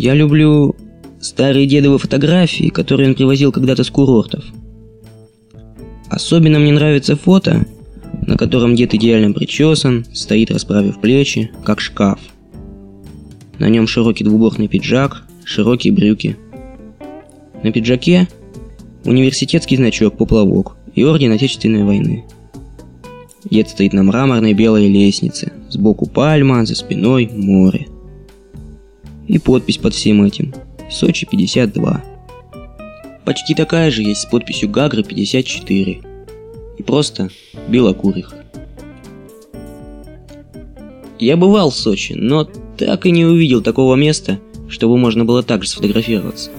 Я люблю старые дедовые фотографии, которые он привозил когда-то с курортов. Особенно мне нравится фото, на котором дед идеально причесан, стоит расправив плечи, как шкаф. На нем широкий двубортный пиджак, широкие брюки. На пиджаке университетский значок поплавок и орден Отечественной войны. Дед стоит на мраморной белой лестнице, сбоку пальма, за спиной море. И подпись под всем этим – Сочи 52. Почти такая же есть с подписью Гагры 54. И просто белокурых. Я бывал в Сочи, но так и не увидел такого места, чтобы можно было так же сфотографироваться.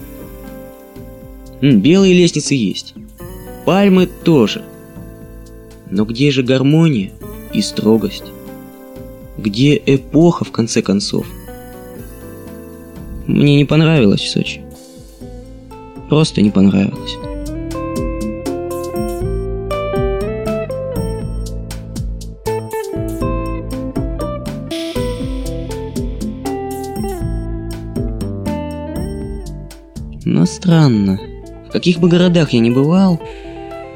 Белые лестницы есть. Пальмы тоже. Но где же гармония и строгость? Где эпоха, в конце концов? Мне не понравилось в Сочи. Просто не понравилось. Но странно. В каких бы городах я ни бывал,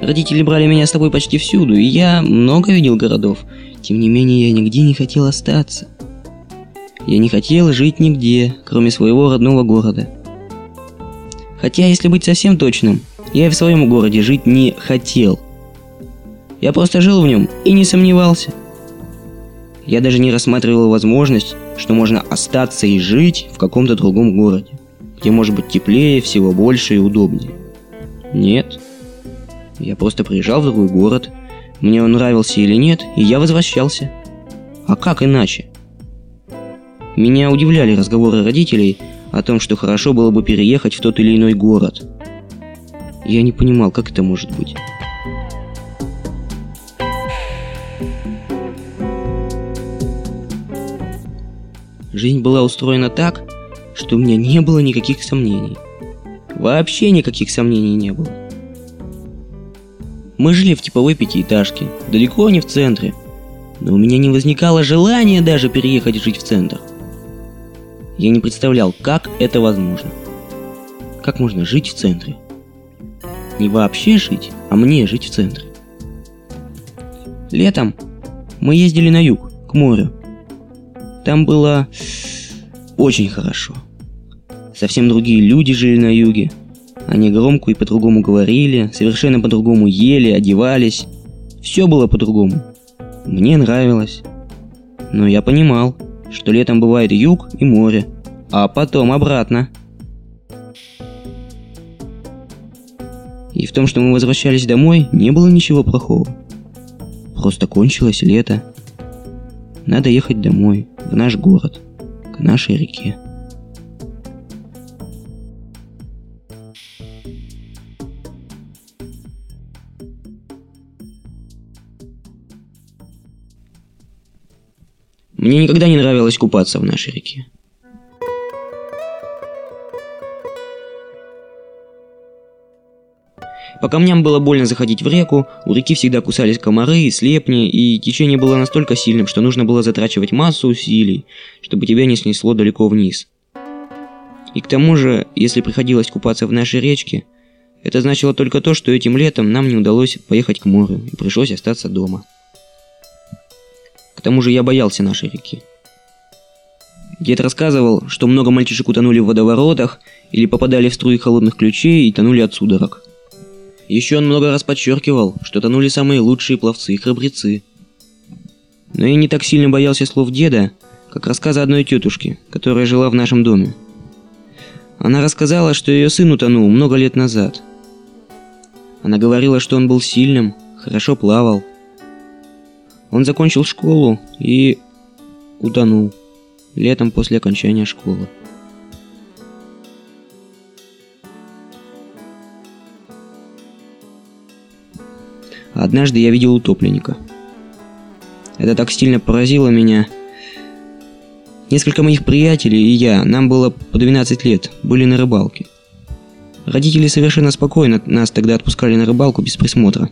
Родители брали меня с тобой почти всюду, и я много видел городов. Тем не менее, я нигде не хотел остаться. Я не хотел жить нигде, кроме своего родного города. Хотя, если быть совсем точным, я и в своем городе жить не хотел. Я просто жил в нем и не сомневался. Я даже не рассматривал возможность, что можно остаться и жить в каком-то другом городе, где может быть теплее, всего больше и удобнее. Нет. Я просто приезжал в другой город, мне он нравился или нет, и я возвращался. А как иначе? Меня удивляли разговоры родителей о том, что хорошо было бы переехать в тот или иной город. Я не понимал, как это может быть. Жизнь была устроена так, что у меня не было никаких сомнений. Вообще никаких сомнений не было. Мы жили в типовой пятиэтажке, далеко не в центре. Но у меня не возникало желания даже переехать жить в центр. Я не представлял, как это возможно. Как можно жить в центре? Не вообще жить, а мне жить в центре. Летом мы ездили на юг, к морю. Там было очень хорошо. Совсем другие люди жили на юге, они громко и по-другому говорили, совершенно по-другому ели, одевались. Все было по-другому. Мне нравилось. Но я понимал, что летом бывает юг и море, а потом обратно. И в том, что мы возвращались домой, не было ничего плохого. Просто кончилось лето. Надо ехать домой, в наш город, к нашей реке. Мне никогда не нравилось купаться в нашей реке. По камням было больно заходить в реку, у реки всегда кусались комары, слепни, и течение было настолько сильным, что нужно было затрачивать массу усилий, чтобы тебя не снесло далеко вниз. И к тому же, если приходилось купаться в нашей речке, это значило только то, что этим летом нам не удалось поехать к морю, и пришлось остаться дома. К тому же я боялся нашей реки. Дед рассказывал, что много мальчишек утонули в водоворотах или попадали в струи холодных ключей и тонули от судорог. Еще он много раз подчеркивал, что тонули самые лучшие пловцы и храбрецы. Но я не так сильно боялся слов деда, как рассказа одной тетушки, которая жила в нашем доме. Она рассказала, что ее сын утонул много лет назад. Она говорила, что он был сильным, хорошо плавал, он закончил школу и утонул летом после окончания школы. Однажды я видел утопленника. Это так сильно поразило меня. Несколько моих приятелей и я, нам было по 12 лет, были на рыбалке. Родители совершенно спокойно нас тогда отпускали на рыбалку без присмотра.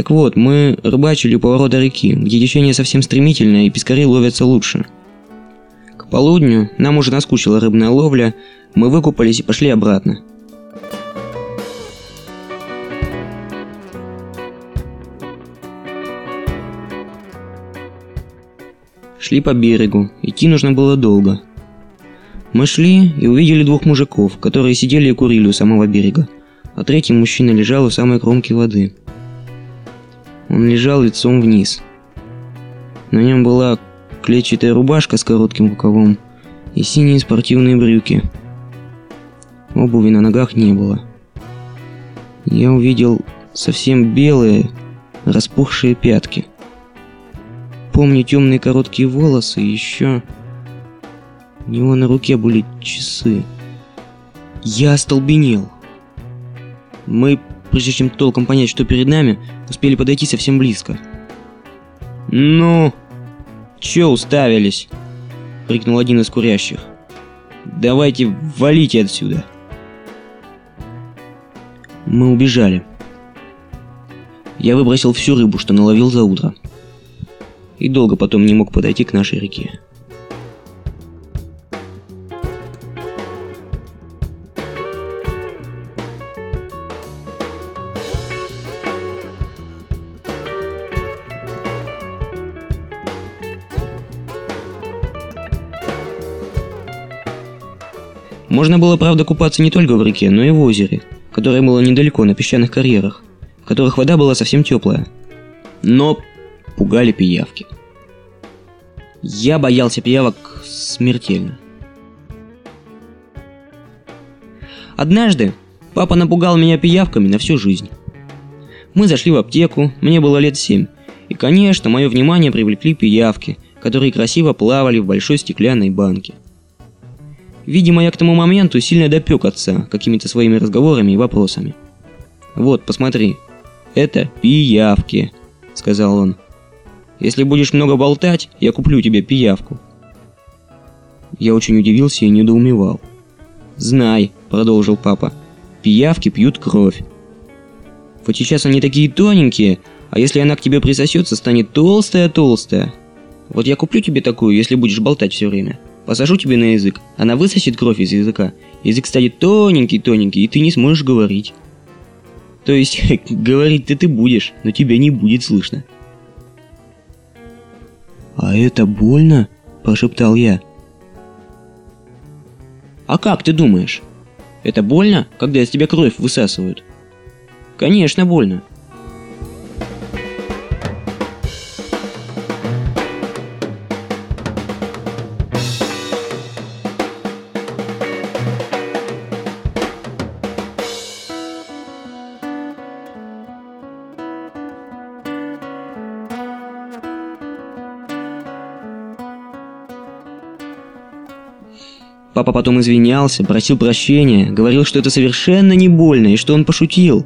Так вот, мы рыбачили у поворота реки, где течение совсем стремительное и пескари ловятся лучше. К полудню нам уже наскучила рыбная ловля, мы выкупались и пошли обратно. Шли по берегу, идти нужно было долго. Мы шли и увидели двух мужиков, которые сидели и курили у самого берега, а третий мужчина лежал у самой кромки воды. Он лежал лицом вниз. На нем была клетчатая рубашка с коротким рукавом и синие спортивные брюки. Обуви на ногах не было. Я увидел совсем белые, распухшие пятки – Помню темные короткие волосы и еще... У него на руке были часы. Я остолбенел. Мы, прежде чем толком понять, что перед нами, успели подойти совсем близко. «Ну, чё уставились?» — крикнул один из курящих. «Давайте валите отсюда!» Мы убежали. Я выбросил всю рыбу, что наловил за утро и долго потом не мог подойти к нашей реке. Можно было, правда, купаться не только в реке, но и в озере, которое было недалеко, на песчаных карьерах, в которых вода была совсем теплая. Но пугали пиявки. Я боялся пиявок смертельно. Однажды папа напугал меня пиявками на всю жизнь. Мы зашли в аптеку, мне было лет семь, и, конечно, мое внимание привлекли пиявки, которые красиво плавали в большой стеклянной банке. Видимо, я к тому моменту сильно допек отца какими-то своими разговорами и вопросами. «Вот, посмотри, это пиявки», — сказал он. Если будешь много болтать, я куплю тебе пиявку». Я очень удивился и недоумевал. «Знай», — продолжил папа, — «пиявки пьют кровь. Вот сейчас они такие тоненькие, а если она к тебе присосется, станет толстая-толстая. Вот я куплю тебе такую, если будешь болтать все время. Посажу тебе на язык, она высосет кровь из языка. Язык станет тоненький-тоненький, и ты не сможешь говорить. То есть, говорить-то ты будешь, но тебя не будет слышно. «А это больно?» – прошептал я. «А как ты думаешь? Это больно, когда из тебя кровь высасывают?» «Конечно больно. Папа потом извинялся, просил прощения, говорил, что это совершенно не больно и что он пошутил.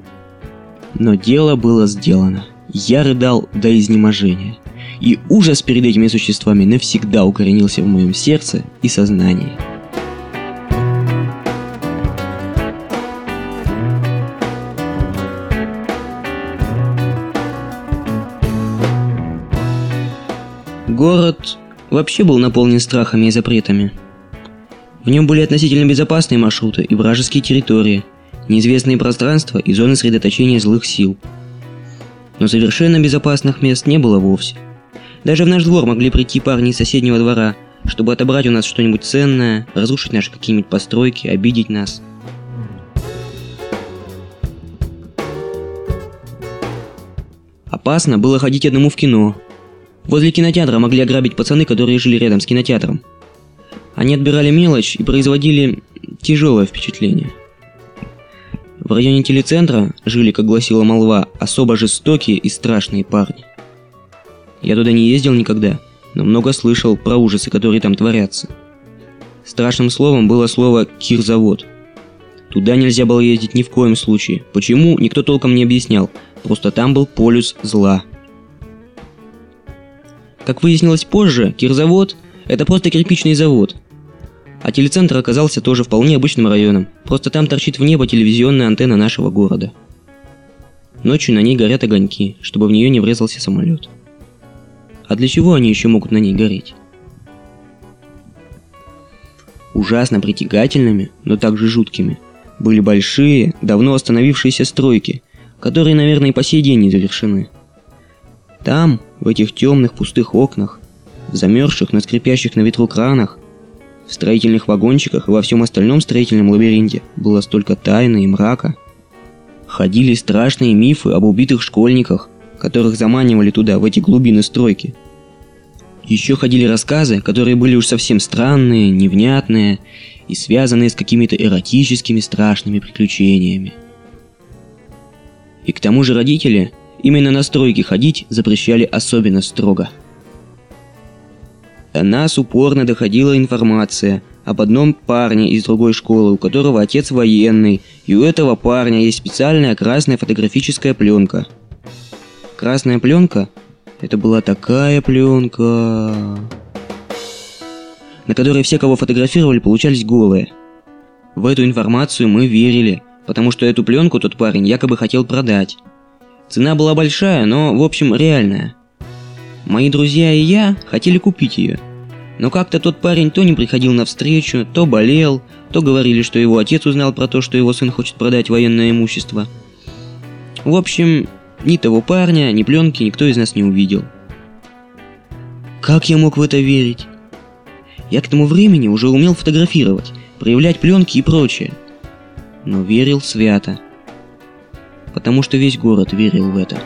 Но дело было сделано. Я рыдал до изнеможения. И ужас перед этими существами навсегда укоренился в моем сердце и сознании. Город вообще был наполнен страхами и запретами – в нем были относительно безопасные маршруты и вражеские территории, неизвестные пространства и зоны сосредоточения злых сил. Но совершенно безопасных мест не было вовсе. Даже в наш двор могли прийти парни из соседнего двора, чтобы отобрать у нас что-нибудь ценное, разрушить наши какие-нибудь постройки, обидеть нас. Опасно было ходить одному в кино. Возле кинотеатра могли ограбить пацаны, которые жили рядом с кинотеатром. Они отбирали мелочь и производили тяжелое впечатление. В районе телецентра жили, как гласила молва, особо жестокие и страшные парни. Я туда не ездил никогда, но много слышал про ужасы, которые там творятся. Страшным словом было слово «кирзавод». Туда нельзя было ездить ни в коем случае. Почему, никто толком не объяснял. Просто там был полюс зла. Как выяснилось позже, кирзавод – это просто кирпичный завод, а телецентр оказался тоже вполне обычным районом, просто там торчит в небо телевизионная антенна нашего города. Ночью на ней горят огоньки, чтобы в нее не врезался самолет. А для чего они еще могут на ней гореть? ужасно притягательными, но также жуткими, были большие, давно остановившиеся стройки, которые, наверное, и по сей день не завершены. Там, в этих темных пустых окнах, замерзших, но скрипящих на ветру кранах, в строительных вагончиках и во всем остальном строительном лабиринте было столько тайны и мрака. Ходили страшные мифы об убитых школьниках, которых заманивали туда, в эти глубины стройки. Еще ходили рассказы, которые были уж совсем странные, невнятные и связанные с какими-то эротическими страшными приключениями. И к тому же родители именно на стройки ходить запрещали особенно строго. Нас упорно доходила информация об одном парне из другой школы, у которого отец военный, и у этого парня есть специальная красная фотографическая пленка. Красная пленка – это была такая пленка на которой все, кого фотографировали, получались голые. В эту информацию мы верили, потому что эту пленку тот парень якобы хотел продать. Цена была большая, но, в общем, реальная. Мои друзья и я хотели купить ее. Но как-то тот парень то не приходил на встречу, то болел, то говорили, что его отец узнал про то, что его сын хочет продать военное имущество. В общем, ни того парня, ни пленки никто из нас не увидел. Как я мог в это верить? Я к тому времени уже умел фотографировать, проявлять пленки и прочее. Но верил свято. Потому что весь город верил в это.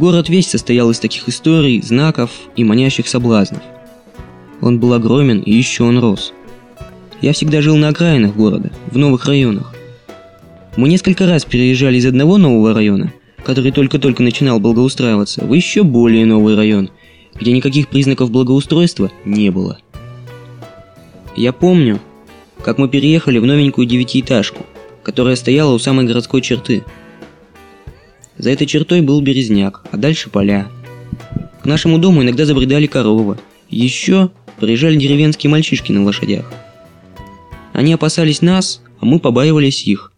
Город весь состоял из таких историй, знаков и манящих соблазнов – он был огромен и еще он рос. Я всегда жил на окраинах города, в новых районах. Мы несколько раз переезжали из одного нового района, который только-только начинал благоустраиваться, в еще более новый район, где никаких признаков благоустройства не было. Я помню, как мы переехали в новенькую девятиэтажку, которая стояла у самой городской черты. За этой чертой был березняк, а дальше поля. К нашему дому иногда забредали коровы. Еще приезжали деревенские мальчишки на лошадях. Они опасались нас, а мы побаивались их.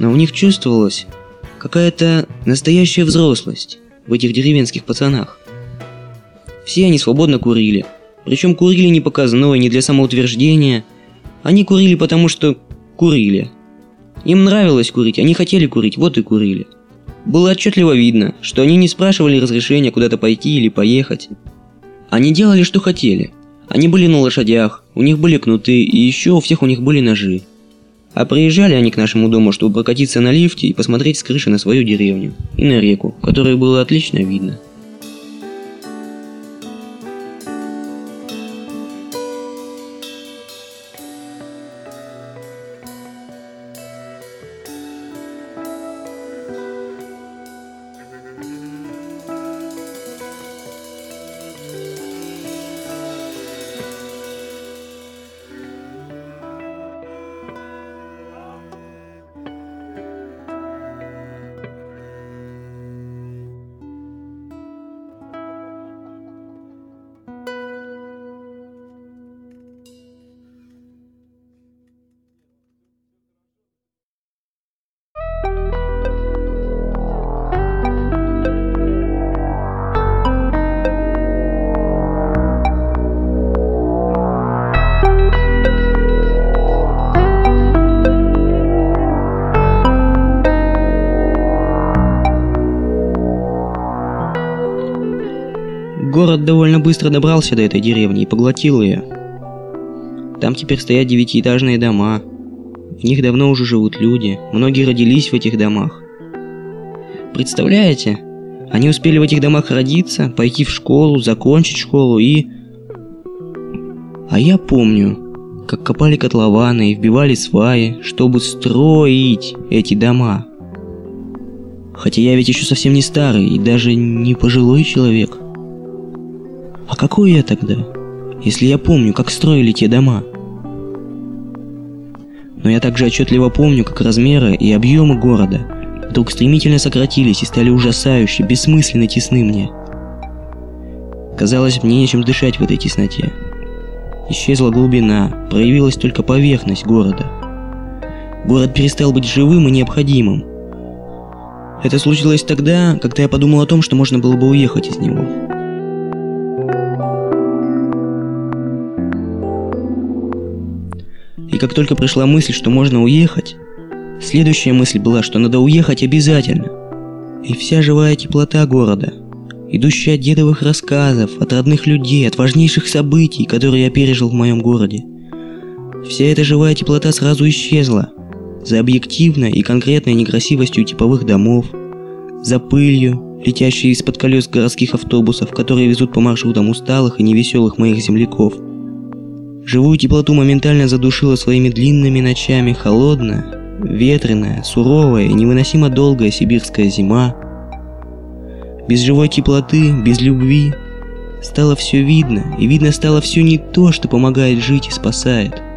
Но в них чувствовалась какая-то настоящая взрослость в этих деревенских пацанах. Все они свободно курили, причем курили не показное, не для самоутверждения. Они курили потому, что курили. Им нравилось курить, они хотели курить, вот и курили. Было отчетливо видно, что они не спрашивали разрешения куда-то пойти или поехать. Они делали, что хотели. Они были на лошадях, у них были кнуты, и еще у всех у них были ножи. А приезжали они к нашему дому, чтобы прокатиться на лифте и посмотреть с крыши на свою деревню и на реку, которую было отлично видно. Город довольно быстро добрался до этой деревни и поглотил ее. Там теперь стоят девятиэтажные дома. В них давно уже живут люди. Многие родились в этих домах. Представляете? Они успели в этих домах родиться, пойти в школу, закончить школу и... А я помню, как копали котлованы и вбивали сваи, чтобы строить эти дома. Хотя я ведь еще совсем не старый и даже не пожилой человек. Какой я тогда, если я помню, как строили те дома? Но я также отчетливо помню, как размеры и объемы города вдруг стремительно сократились и стали ужасающе, бессмысленно тесны мне. Казалось, мне нечем дышать в этой тесноте. Исчезла глубина, проявилась только поверхность города. Город перестал быть живым и необходимым. Это случилось тогда, когда я подумал о том, что можно было бы уехать из него. Как только пришла мысль, что можно уехать, следующая мысль была, что надо уехать обязательно. И вся живая теплота города, идущая от дедовых рассказов, от родных людей, от важнейших событий, которые я пережил в моем городе. Вся эта живая теплота сразу исчезла, за объективной и конкретной некрасивостью типовых домов, за пылью, летящей из-под колес городских автобусов, которые везут по маршрутам усталых и невеселых моих земляков. Живую теплоту моментально задушила своими длинными ночами холодная, ветреная, суровая и невыносимо долгая сибирская зима. Без живой теплоты, без любви стало все видно, и видно стало все не то, что помогает жить и спасает –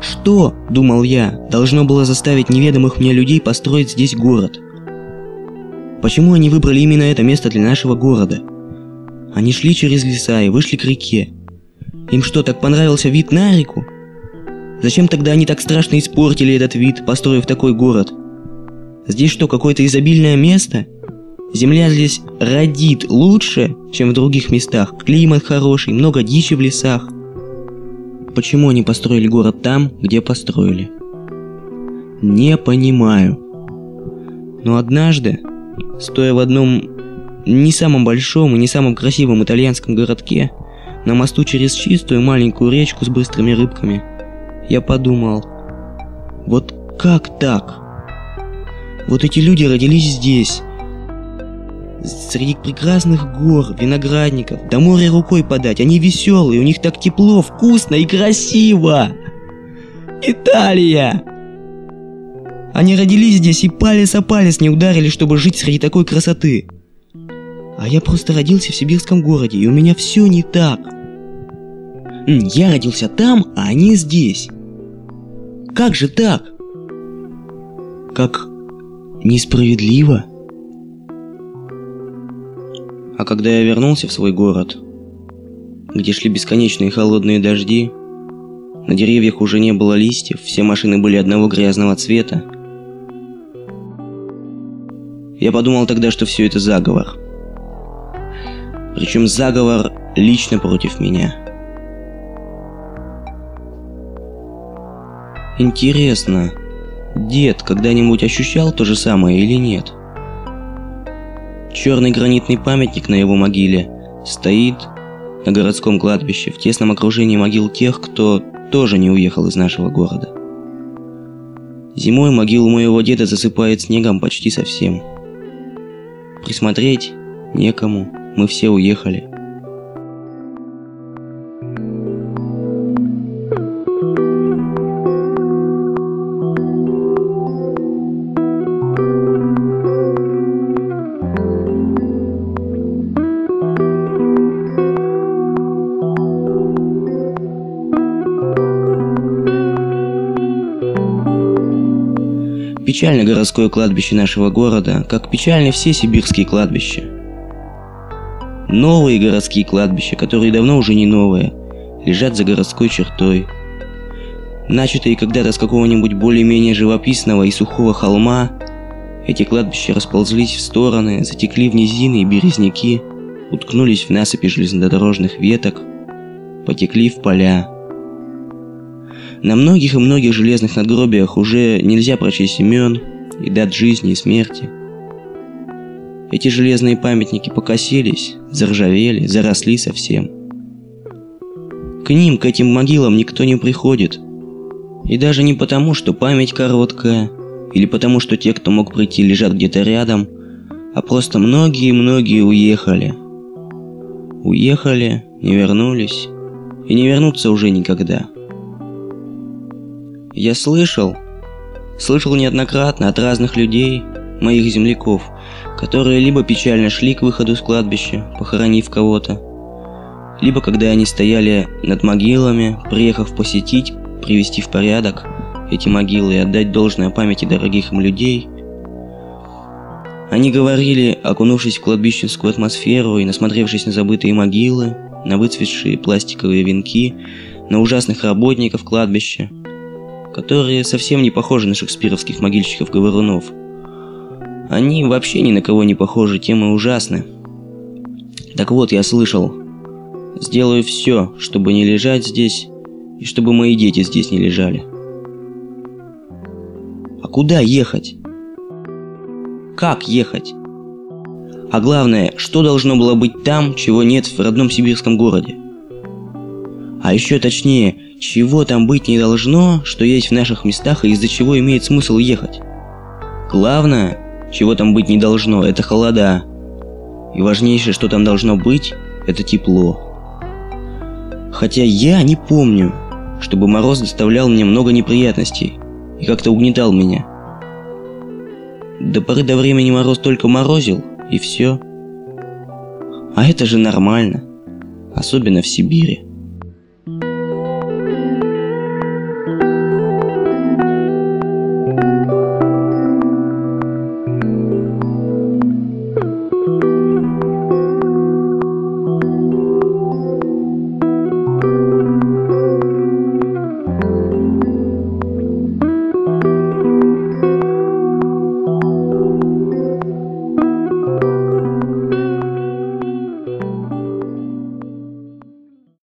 что, думал я, должно было заставить неведомых мне людей построить здесь город? Почему они выбрали именно это место для нашего города? Они шли через леса и вышли к реке. Им что, так понравился вид на реку? Зачем тогда они так страшно испортили этот вид, построив такой город? Здесь что, какое-то изобильное место? Земля здесь родит лучше, чем в других местах. Климат хороший, много дичи в лесах почему они построили город там, где построили. Не понимаю. Но однажды, стоя в одном не самом большом и не самом красивом итальянском городке, на мосту через чистую маленькую речку с быстрыми рыбками, я подумал, вот как так? Вот эти люди родились здесь, Среди прекрасных гор, виноградников, до моря рукой подать. Они веселые, у них так тепло, вкусно и красиво. Италия! Они родились здесь и палец о палец не ударили, чтобы жить среди такой красоты. А я просто родился в сибирском городе, и у меня все не так. Я родился там, а они здесь. Как же так? Как несправедливо. А когда я вернулся в свой город, где шли бесконечные холодные дожди, на деревьях уже не было листьев, все машины были одного грязного цвета, я подумал тогда, что все это заговор. Причем заговор лично против меня. Интересно, дед когда-нибудь ощущал то же самое или нет? Черный гранитный памятник на его могиле стоит на городском кладбище в тесном окружении могил тех, кто тоже не уехал из нашего города. Зимой могилу моего деда засыпает снегом почти совсем. Присмотреть некому, мы все уехали. Печально городское кладбище нашего города, как печальны все сибирские кладбища. Новые городские кладбища, которые давно уже не новые, лежат за городской чертой. Начатые когда-то с какого-нибудь более-менее живописного и сухого холма, эти кладбища расползлись в стороны, затекли в низины и березняки, уткнулись в насыпи железнодорожных веток, потекли в поля. На многих и многих железных надгробиях уже нельзя прочесть имен и дат жизни и смерти. Эти железные памятники покосились, заржавели, заросли совсем. К ним, к этим могилам никто не приходит. И даже не потому, что память короткая, или потому, что те, кто мог прийти, лежат где-то рядом, а просто многие-многие уехали. Уехали, не вернулись, и не вернутся уже никогда. Я слышал, слышал неоднократно от разных людей, моих земляков, которые либо печально шли к выходу с кладбища, похоронив кого-то, либо когда они стояли над могилами, приехав посетить, привести в порядок эти могилы и отдать должное памяти дорогих им людей, они говорили, окунувшись в кладбищенскую атмосферу и насмотревшись на забытые могилы, на выцветшие пластиковые венки, на ужасных работников кладбища, которые совсем не похожи на шекспировских могильщиков-говорунов. Они вообще ни на кого не похожи, тем и ужасны. Так вот, я слышал, сделаю все, чтобы не лежать здесь, и чтобы мои дети здесь не лежали. А куда ехать? Как ехать? А главное, что должно было быть там, чего нет в родном сибирском городе? А еще точнее, чего там быть не должно, что есть в наших местах и из-за чего имеет смысл ехать? Главное, чего там быть не должно, это холода. И важнейшее, что там должно быть, это тепло. Хотя я не помню, чтобы мороз доставлял мне много неприятностей и как-то угнетал меня. До поры до времени мороз только морозил, и все. А это же нормально, особенно в Сибири.